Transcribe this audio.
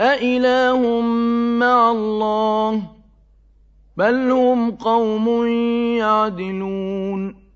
أَإِلَٰهٌ مَّعَ اللَّهِ ۚ بَلْ هُمْ قَوْمٌ يَعْدِلُونَ